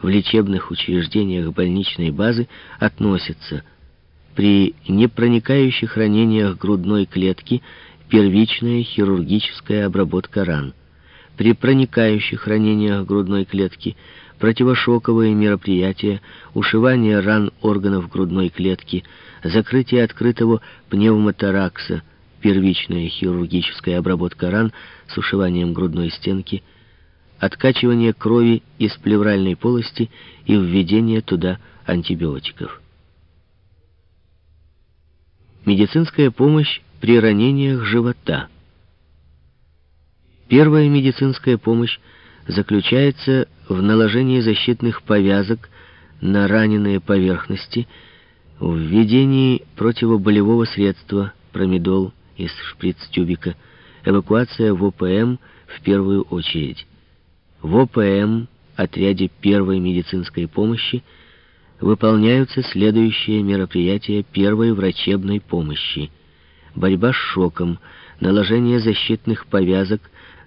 в лечебных учреждениях больничной базы относятся. При непроникающих ранениях грудной клетки первичная хирургическая обработка ран, при проникающих ранениях грудной клетки противошоковые мероприятия, ушивание ран органов грудной клетки, закрытие открытого пневмоторакса, первичная хирургическая обработка ран с ушиванием грудной стенки, откачивание крови из плевральной полости и введение туда антибиотиков. Медицинская помощь при ранениях живота. Первая медицинская помощь заключается в наложении защитных повязок на раненые поверхности, введении противоболевого средства промедол из шприц-тюбика, эвакуация в ОПМ в первую очередь. В ОПМ, отряде первой медицинской помощи, выполняются следующие мероприятия первой врачебной помощи. Борьба с шоком, наложение защитных повязок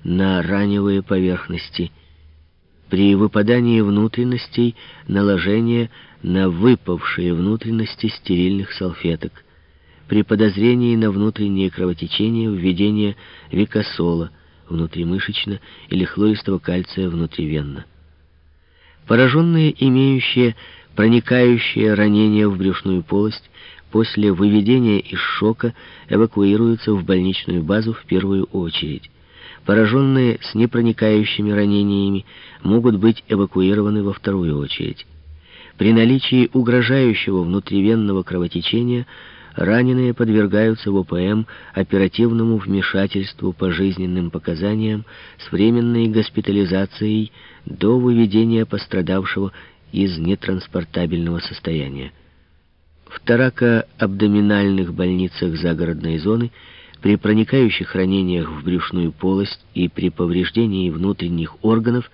на раневые поверхности. При выпадании внутренностей наложение на выпавшие внутренности стерильных салфеток. При подозрении на внутреннее кровотечение введение викосола внутримышечно или хлористого кальция внутривенно. Пораженные, имеющие проникающие ранения в брюшную полость, после выведения из шока эвакуируются в больничную базу в первую очередь. Пораженные с непроникающими ранениями могут быть эвакуированы во вторую очередь. При наличии угрожающего внутривенного кровотечения раненые подвергаются в ОПМ оперативному вмешательству по жизненным показаниям с временной госпитализацией до выведения пострадавшего из нетранспортабельного состояния. В тарако-абдоминальных больницах загородной зоны при проникающих ранениях в брюшную полость и при повреждении внутренних органов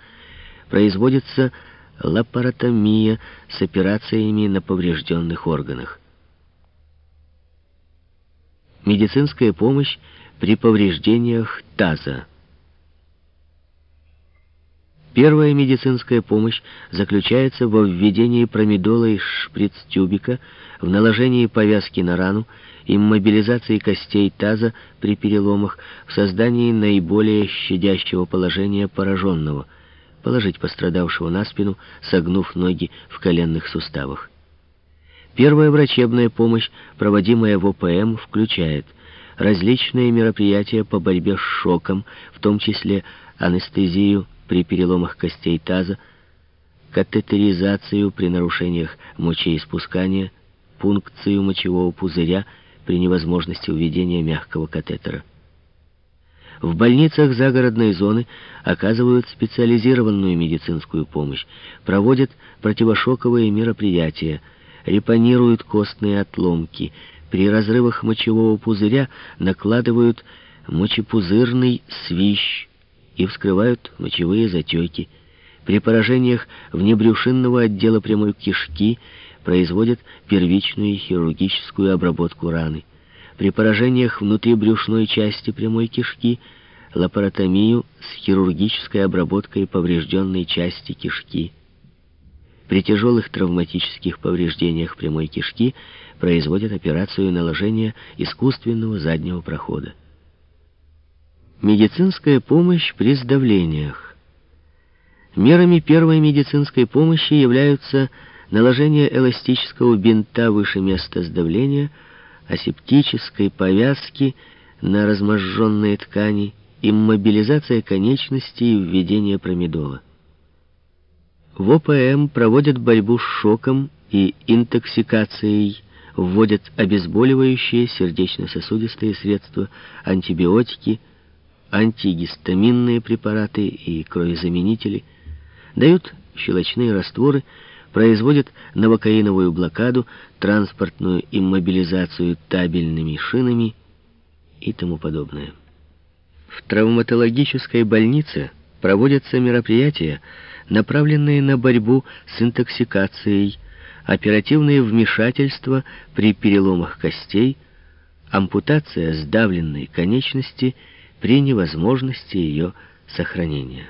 производится лапаротомия с операциями на поврежденных органах. Медицинская помощь при повреждениях таза. Первая медицинская помощь заключается во введении промедола из шприц-тюбика, в наложении повязки на рану, иммобилизации костей таза при переломах, в создании наиболее щадящего положения пораженного, положить пострадавшего на спину, согнув ноги в коленных суставах. Первая врачебная помощь, проводимая в ОПМ, включает различные мероприятия по борьбе с шоком, в том числе анестезию, при переломах костей таза, катетеризацию при нарушениях мочеиспускания, пункцию мочевого пузыря при невозможности введения мягкого катетера. В больницах загородной зоны оказывают специализированную медицинскую помощь, проводят противошоковые мероприятия, репанируют костные отломки, при разрывах мочевого пузыря накладывают мочепузырный свищ, и вскрывают мочевые затеки. При поражениях внебрюшинного отдела прямой кишки производят первичную хирургическую обработку раны. При поражениях внутрибрюшной части прямой кишки лапаротомию с хирургической обработкой поврежденной части кишки. При тяжелых травматических повреждениях прямой кишки производят операцию наложения искусственного заднего прохода. Медицинская помощь при сдавлениях. Мерами первой медицинской помощи являются наложение эластического бинта выше места сдавления, асептической повязки на разможженные ткани, иммобилизация конечностей и введение промедола. В ОПМ проводят борьбу с шоком и интоксикацией, вводят обезболивающие сердечно-сосудистые средства, антибиотики, антигистаминные препараты и кровезаменители, дают щелочные растворы, производят новокаиновую блокаду, транспортную иммобилизацию табельными шинами и тому подобное. В травматологической больнице проводятся мероприятия, направленные на борьбу с интоксикацией, оперативные вмешательства при переломах костей, ампутация сдавленной конечности при невозможности ее сохранения.